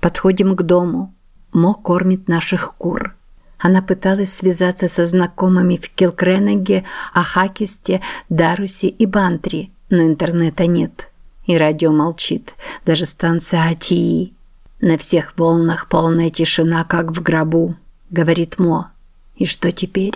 Подходим к дому. Мо кормит наших кур. Она пыталась связаться со знакомыми в Килкренеге, Ахакисте, Дарусе и Бантри, но интернета нет. И радио молчит, даже станция АТИ. На всех волнах полная тишина, как в гробу, говорит Мо. И что теперь?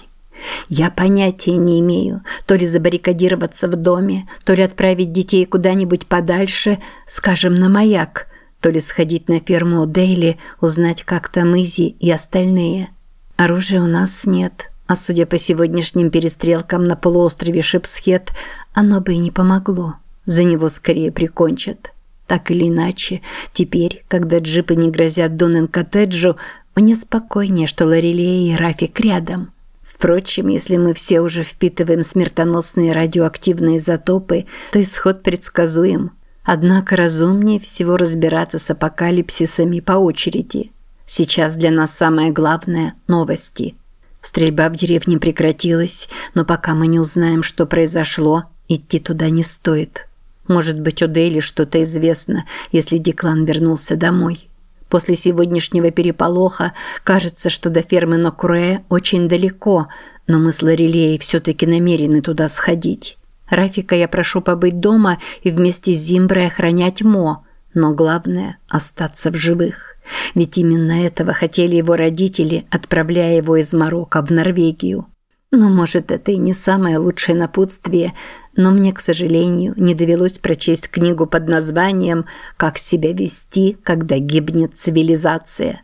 Я понятия не имею, то ли забаррикадироваться в доме, то ли отправить детей куда-нибудь подальше, скажем, на маяк, то ли сходить на ферму Дейли, узнать, как там Изи и остальные. Оружия у нас нет, а судя по сегодняшним перестрелкам на полуострове Шипсхет, оно бы и не помогло. За него скорее прикончат. Так или иначе, теперь, когда джипы не грозят Донен-коттеджу, мне спокойнее, что Лорелия и Рафик рядом. Впрочем, если мы все уже впитываем смертоносные радиоактивные изотопы, то исход предсказуем. Однако разумнее всего разбираться с апокалипсисами по очереди. Сейчас для нас самое главное – новости. Стрельба в деревне прекратилась, но пока мы не узнаем, что произошло, идти туда не стоит. Может быть, у Дейли что-то известно, если Диклан вернулся домой. После сегодняшнего переполоха кажется, что до фермы Нокуре очень далеко, но мы с Лорелеей все-таки намерены туда сходить. Рафика я прошу побыть дома и вместе с Зимброй охранять Мо, но главное – остаться в живых. Ведь именно этого хотели его родители, отправляя его из Марокко в Норвегию. Но, может, это и не самое лучшее напутствие, но мне, к сожалению, не довелось прочесть книгу под названием «Как себя вести, когда гибнет цивилизация».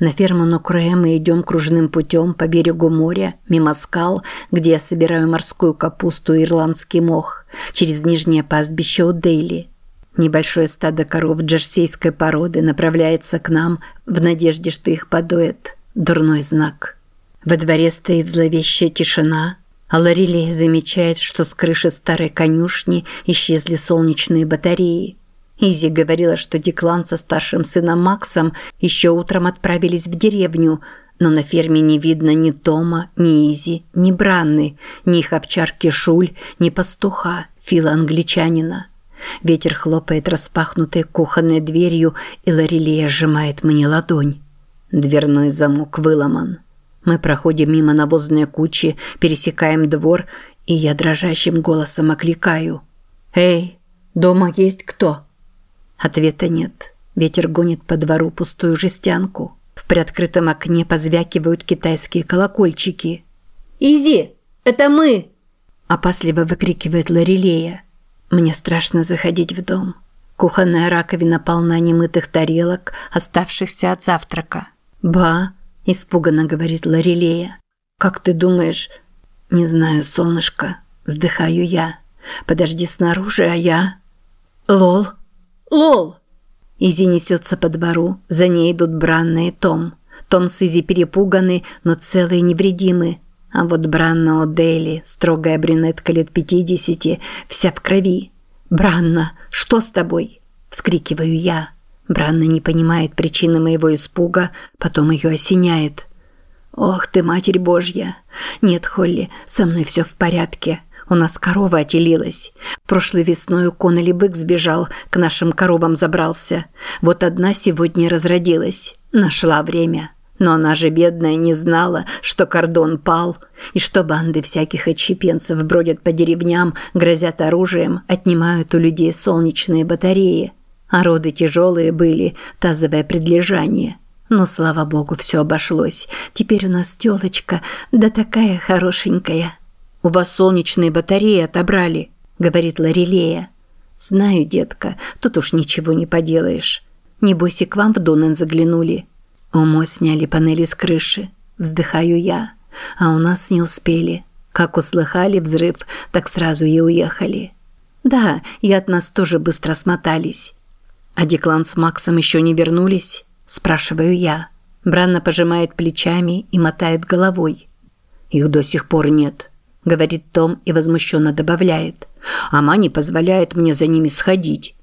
На ферму Нокре мы идем кружным путем по берегу моря, мимо скал, где я собираю морскую капусту и ирландский мох, через нижнее пастбище у Дейли. Небольшое стадо коров джерсейской породы направляется к нам в надежде, что их подоет. Дурной знак. Во дворе стоит зловещая тишина, а Лорелия замечает, что с крыши старой конюшни исчезли солнечные батареи. Изи говорила, что Деклан со старшим сыном Максом еще утром отправились в деревню, но на ферме не видно ни Тома, ни Изи, ни Бранны, ни их овчарки Шуль, ни пастуха, Фила-англичанина. Ветер хлопает распахнутой кухонной дверью, и Лорелия сжимает мне ладонь. Дверной замок выломан. Мы проходим мимо навозной кучи, пересекаем двор, и я дрожащим голосом окликаю. «Эй, дома есть кто?» Ответа нет. Ветер гонит по двору пустую жестянку. В приоткрытом окне позвякивают китайские колокольчики. «Изи, это мы!» Опасливо выкрикивает Лорелея. Мне страшно заходить в дом. Кухонная раковина полна немытых тарелок, оставшихся от завтрака. «Ба!» – испуганно говорит Лорелея. «Как ты думаешь?» «Не знаю, солнышко». Вздыхаю я. «Подожди снаружи, а я...» «Лол! Лол!» Изи несется по двору. За ней идут Бранна и Том. Том с Изи перепуганы, но целые невредимы. А вот Бранна О'Дейли, строгая брюнетка лет пятидесяти, вся в крови. «Бранна, что с тобой?» – вскрикиваю я. Бранна не понимает причины моего испуга, потом ее осеняет. «Ох ты, Матерь Божья! Нет, Холли, со мной все в порядке. У нас корова отелилась. Прошлой весной у Коннелли бык сбежал, к нашим коровам забрался. Вот одна сегодня разродилась. Нашла время». Но она же бедная не знала, что кордон пал, и что банды всяких отщепенцев бродят по деревням, грозят оружием, отнимают у людей солнечные батареи. А роды тяжелые были, тазовое предлежание. Но, слава богу, все обошлось. Теперь у нас тёлочка, да такая хорошенькая. «У вас солнечные батареи отобрали», – говорит Лорелея. «Знаю, детка, тут уж ничего не поделаешь. Небось и к вам в Донен заглянули». Омо сняли панели с крыши. Вздыхаю я. А у нас не успели. Как услыхали взрыв, так сразу и уехали. Да, и от нас тоже быстро смотались. «А Деклан с Максом еще не вернулись?» – спрашиваю я. Бранна пожимает плечами и мотает головой. «Их до сих пор нет», – говорит Том и возмущенно добавляет. «Ама не позволяет мне за ними сходить».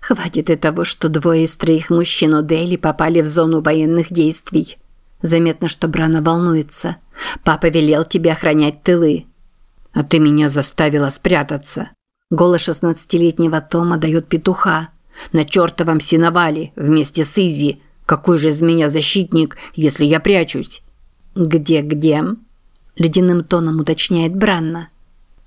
Хватит и того, что двое из троих мужчин О'Дейли попали в зону военных действий. Заметно, что Брана волнуется. Папа велел тебе охранять тылы. А ты меня заставила спрятаться. Голос шестнадцатилетнего Тома дает петуха. На чертовом сеновале вместе с Изи. Какой же из меня защитник, если я прячусь? Где-где? Ледяным тоном уточняет Бранна.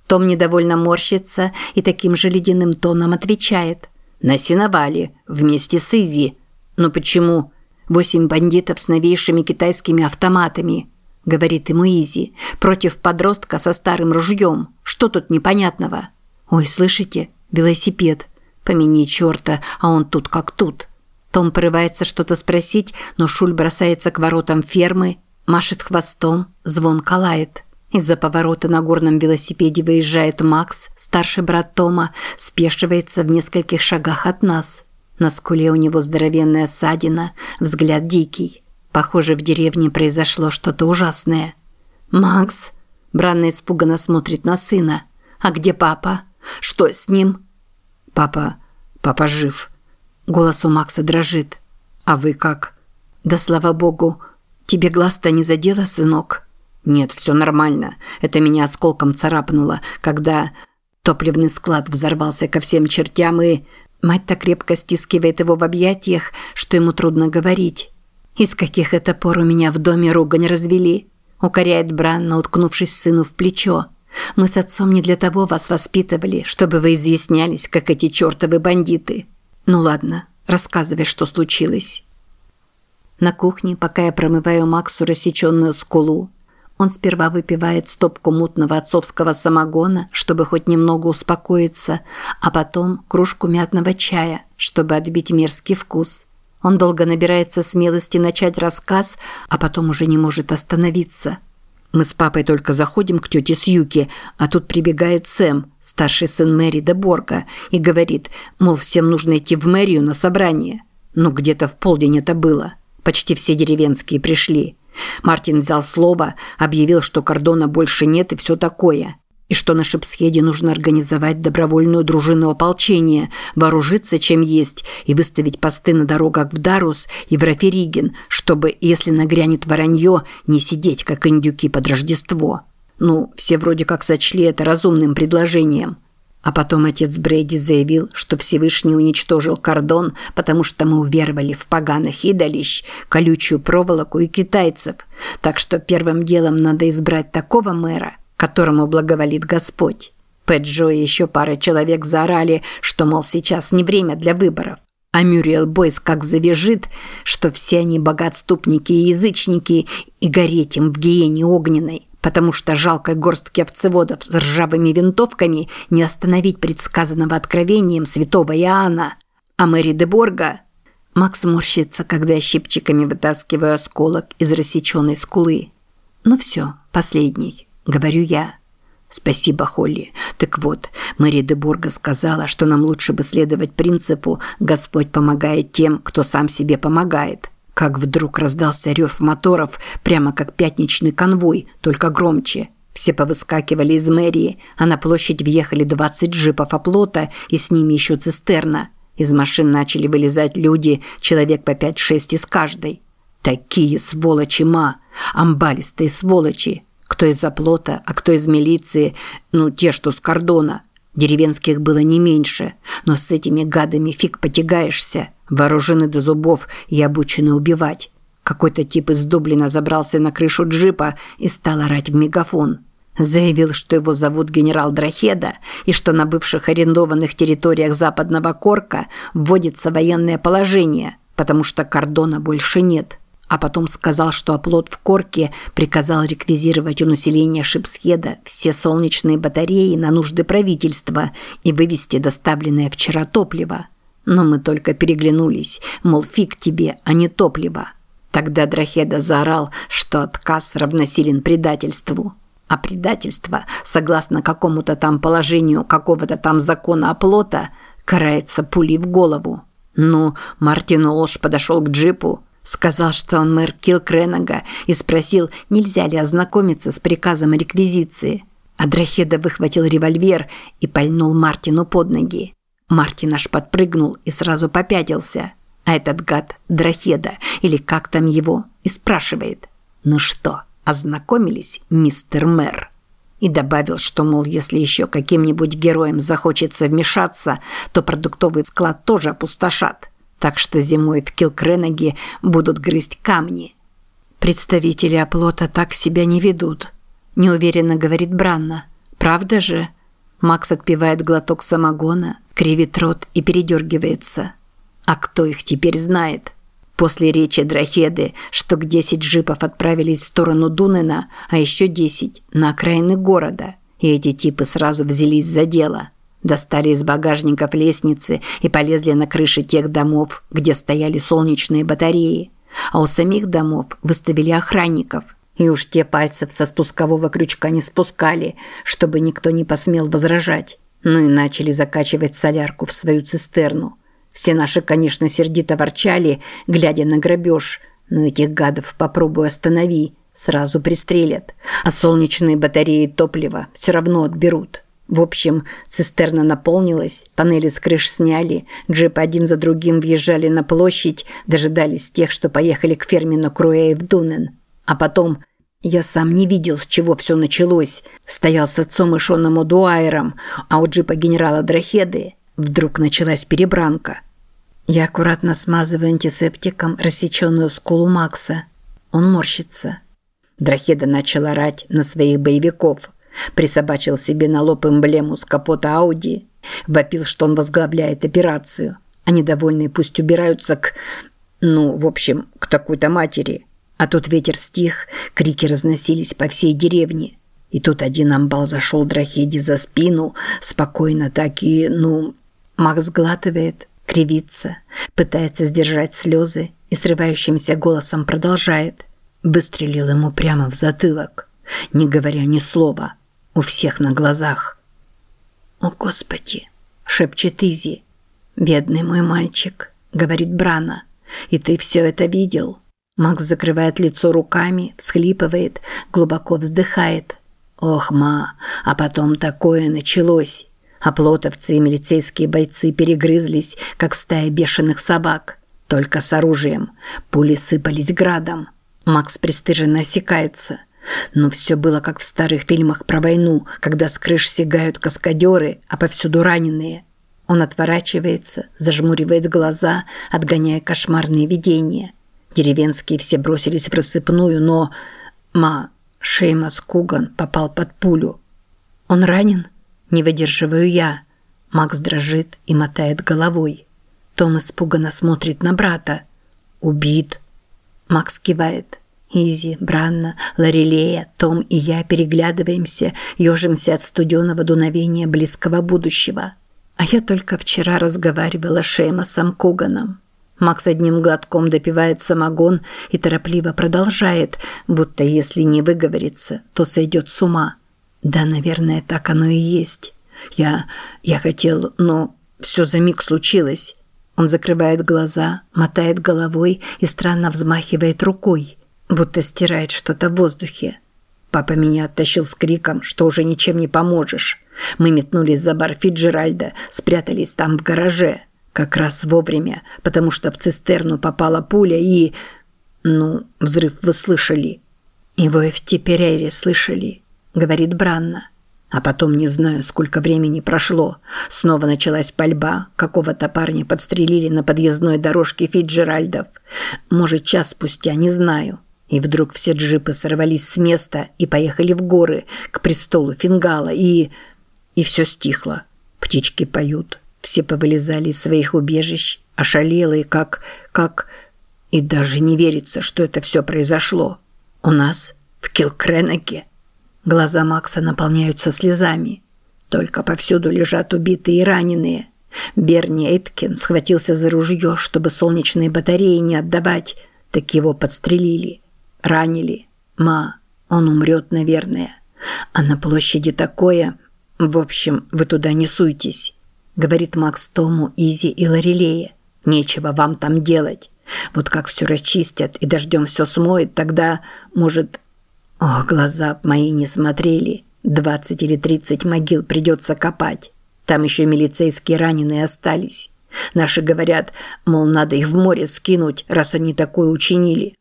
Том недовольно морщится и таким же ледяным тоном отвечает. На сеновале, вместе с Изи. Но почему? Восемь бандитов с новейшими китайскими автоматами, говорит ему Изи, против подростка со старым ружьем. Что тут непонятного? Ой, слышите? Велосипед. Помяни черта, а он тут как тут. Том порывается что-то спросить, но Шуль бросается к воротам фермы, машет хвостом, звон калает. Из-за поворота на горном велосипеде выезжает Макс, старший брат Тома, спешивается в нескольких шагах от нас. На скуле у него здоровенная ссадина, взгляд дикий. Похоже, в деревне произошло что-то ужасное. «Макс?» Бранна испуганно смотрит на сына. «А где папа? Что с ним?» «Папа... папа жив». Голос у Макса дрожит. «А вы как?» «Да слава богу. Тебе глаз-то не задело, сынок?» «Нет, все нормально. Это меня осколком царапнуло, когда...» Топливный склад взорвался ко всем чертям и... Мать так крепко стискивает его в объятиях, что ему трудно говорить. «Из каких это пор у меня в доме ругань развели?» Укоряет Бранна, уткнувшись сыну в плечо. «Мы с отцом не для того вас воспитывали, чтобы вы изъяснялись, как эти чертовы бандиты. Ну ладно, рассказывай, что случилось». На кухне, пока я промываю Максу рассеченную скулу, он сперва выпивает стопку мутного отцовского самогона, чтобы хоть немного успокоиться, а потом кружку мятного чая, чтобы отбить мерзкий вкус. Он долго набирается смелости начать рассказ, а потом уже не может остановиться. Мы с папой только заходим к тете Сьюки, а тут прибегает Сэм, старший сын Мэри де Борга, и говорит, мол, всем нужно идти в мэрию на собрание. Ну, где-то в полдень это было. Почти все деревенские пришли. Мартин взял слово, объявил, что кордона больше нет и все такое. И что на Шипсхеде нужно организовать добровольную дружину ополчения, вооружиться чем есть и выставить посты на дорогах в Дарус и в Рафериген, чтобы, если нагрянет воронье, не сидеть, как индюки под Рождество. Ну, все вроде как сочли это разумным предложением – а потом отец Брейди заявил, что Всевышний уничтожил кордон, потому что мы уверовали в поганых идолищ, колючую проволоку и китайцев. Так что первым делом надо избрать такого мэра, которому благоволит Господь. Пэджо и еще пара человек заорали, что, мол, сейчас не время для выборов. А Мюриэл Бойс как завяжет, что все они богатступники и язычники, и гореть им в гиене огненной потому что жалкой горстке овцеводов с ржавыми винтовками не остановить предсказанного откровением святого Иоанна. А Мэри де Борга... Макс морщится, когда я щипчиками вытаскиваю осколок из рассеченной скулы. «Ну все, последний», — говорю я. «Спасибо, Холли. Так вот, Мэри де Борга сказала, что нам лучше бы следовать принципу «Господь помогает тем, кто сам себе помогает». Как вдруг раздался рев моторов, прямо как пятничный конвой, только громче. Все повыскакивали из мэрии, а на площадь въехали 20 джипов оплота и с ними еще цистерна. Из машин начали вылезать люди, человек по 5-6 из каждой. Такие сволочи, ма! Амбалистые сволочи! Кто из оплота, а кто из милиции, ну, те, что с кордона. Деревенских было не меньше, но с этими гадами фиг потягаешься вооружены до зубов и обучены убивать. Какой-то тип из Дублина забрался на крышу джипа и стал орать в мегафон. Заявил, что его зовут генерал Драхеда и что на бывших арендованных территориях Западного Корка вводится военное положение, потому что кордона больше нет. А потом сказал, что оплот в Корке приказал реквизировать у населения Шипсхеда все солнечные батареи на нужды правительства и вывести доставленное вчера топливо – но мы только переглянулись, мол, фиг тебе, а не топливо. Тогда Драхеда заорал, что отказ равносилен предательству. А предательство, согласно какому-то там положению какого-то там закона оплота, карается пулей в голову. Ну, Мартин Олш подошел к джипу, сказал, что он мэр Килкренага и спросил, нельзя ли ознакомиться с приказом реквизиции. А Драхеда выхватил револьвер и пальнул Мартину под ноги. Мартин аж подпрыгнул и сразу попятился. А этот гад Драхеда, или как там его, и спрашивает. «Ну что, ознакомились, мистер мэр?» И добавил, что, мол, если еще каким-нибудь героям захочется вмешаться, то продуктовый склад тоже опустошат. так что зимой в Килкренаге будут грызть камни. Представители оплота так себя не ведут, неуверенно говорит Бранна. Правда же? Макс отпивает глоток самогона, кривит рот и передергивается. А кто их теперь знает? После речи Драхеды, что к 10 джипов отправились в сторону Дунена, а еще 10 на окраины города. И эти типы сразу взялись за дело. Достали из багажников лестницы и полезли на крыши тех домов, где стояли солнечные батареи. А у самих домов выставили охранников. И уж те пальцев со спускового крючка не спускали, чтобы никто не посмел возражать. Ну и начали закачивать солярку в свою цистерну. Все наши, конечно, сердито ворчали, глядя на грабеж, но этих гадов попробуй останови, сразу пристрелят. А солнечные батареи топлива все равно отберут. В общем, цистерна наполнилась, панели с крыш сняли, джипы один за другим въезжали на площадь, дожидались тех, что поехали к ферме на Круэй в Дунен. А потом... Я сам не видел, с чего все началось. Стоял с отцом и Шоном Удуайером, а у джипа генерала Драхеды вдруг началась перебранка. Я аккуратно смазываю антисептиком рассеченную скулу Макса. Он морщится. Драхеда начал орать на своих боевиков – Присобачил себе на лоб эмблему с капота Ауди. Вопил, что он возглавляет операцию. А недовольные пусть убираются к... Ну, в общем, к такой-то матери. А тут ветер стих, крики разносились по всей деревне. И тут один амбал зашел Драхеди за спину, спокойно так и, ну... Макс глатывает, кривится, пытается сдержать слезы и срывающимся голосом продолжает. Выстрелил ему прямо в затылок, не говоря ни слова у всех на глазах. «О, Господи!» – шепчет Изи. «Бедный мой мальчик», – говорит Брана. «И ты все это видел?» Макс закрывает лицо руками, всхлипывает, глубоко вздыхает. «Ох, ма, а потом такое началось!» А плотовцы и милицейские бойцы перегрызлись, как стая бешеных собак. Только с оружием. Пули сыпались градом. Макс пристыженно осекается. Но все было как в старых фильмах про войну, когда с крыш сигают каскадеры, а повсюду раненые. Он отворачивается, зажмуривает глаза, отгоняя кошмарные видения. Деревенские все бросились в рассыпную, но... Ма, Шеймас Куган попал под пулю. Он ранен? Не выдерживаю я. Макс дрожит и мотает головой. Том испуганно смотрит на брата. Убит. Макс кивает. Изи, Бранна, Лорелея, Том и я переглядываемся, ежимся от студеного дуновения близкого будущего. А я только вчера разговаривала с Шеймасом Коганом. Макс одним глотком допивает самогон и торопливо продолжает, будто если не выговорится, то сойдет с ума. Да, наверное, так оно и есть. Я... я хотел, но все за миг случилось. Он закрывает глаза, мотает головой и странно взмахивает рукой будто стирает что-то в воздухе. Папа меня оттащил с криком, что уже ничем не поможешь. Мы метнулись за бар Фиджеральда, спрятались там в гараже. Как раз вовремя, потому что в цистерну попала пуля и... Ну, взрыв вы слышали. И вы в Теперейре слышали, говорит Бранна. А потом не знаю, сколько времени прошло. Снова началась пальба. Какого-то парня подстрелили на подъездной дорожке Фиджеральдов. Может, час спустя, не знаю. И вдруг все джипы сорвались с места и поехали в горы, к престолу Фингала, и... И все стихло. Птички поют. Все повылезали из своих убежищ, ошалелые, как... как... И даже не верится, что это все произошло. У нас, в Килкренаке. Глаза Макса наполняются слезами. Только повсюду лежат убитые и раненые. Берни Эйткин схватился за ружье, чтобы солнечные батареи не отдавать, так его подстрелили. Ранили. Ма, он умрет, наверное. А на площади такое... В общем, вы туда не суйтесь, говорит Макс Тому, Изи и Лорелее. Нечего вам там делать. Вот как все расчистят и дождем все смоет, тогда, может... Ох, глаза мои не смотрели. Двадцать или тридцать могил придется копать. Там еще милицейские раненые остались. Наши говорят, мол, надо их в море скинуть, раз они такое учинили.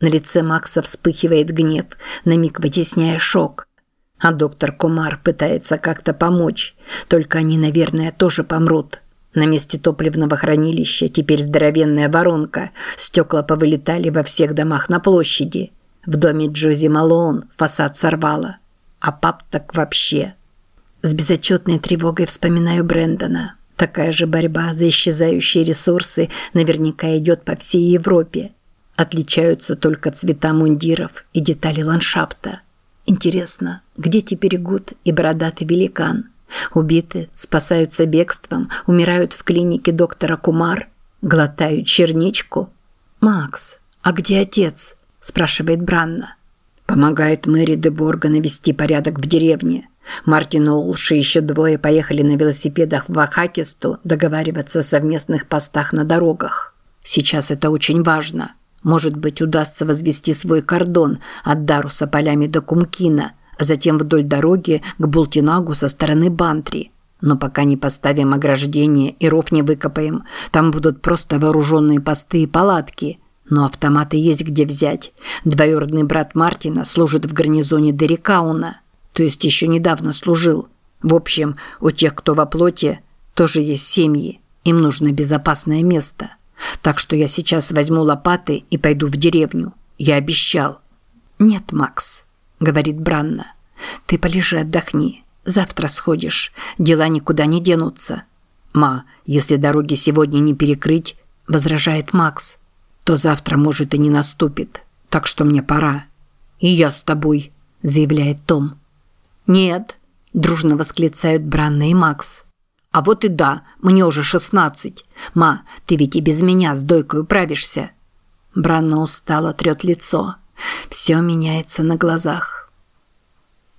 На лице Макса вспыхивает гнев, на миг вытесняя шок. А доктор Кумар пытается как-то помочь, только они, наверное, тоже помрут. На месте топливного хранилища теперь здоровенная воронка. Стекла повылетали во всех домах на площади. В доме Джози Малоун фасад сорвало. А пап так вообще. С безотчетной тревогой вспоминаю Брэндона. Такая же борьба за исчезающие ресурсы наверняка идет по всей Европе. Отличаются только цвета мундиров и детали ландшафта. Интересно, где теперь Гуд и бородатый великан? Убиты, спасаются бегством, умирают в клинике доктора Кумар, глотают черничку. «Макс, а где отец?» – спрашивает Бранна. Помогает Мэри де Борга навести порядок в деревне. Мартин Олш и еще двое поехали на велосипедах в Вахакисту договариваться о совместных постах на дорогах. Сейчас это очень важно. Может быть, удастся возвести свой кордон от Даруса полями до Кумкина – а затем вдоль дороги к Бултинагу со стороны Бантри. Но пока не поставим ограждение и ров не выкопаем, там будут просто вооруженные посты и палатки. Но автоматы есть где взять. Двоюродный брат Мартина служит в гарнизоне Дерикауна, то есть еще недавно служил. В общем, у тех, кто во плоти, тоже есть семьи. Им нужно безопасное место. Так что я сейчас возьму лопаты и пойду в деревню. Я обещал. Нет, Макс говорит Бранна. Ты полежи, отдохни. Завтра сходишь. Дела никуда не денутся. Ма, если дороги сегодня не перекрыть, возражает Макс, то завтра может и не наступит. Так что мне пора. И я с тобой, заявляет Том. Нет, дружно восклицают Бранна и Макс. А вот и да, мне уже шестнадцать. Ма, ты ведь и без меня с дойкой управишься. Бранна устало трет лицо. Все меняется на глазах.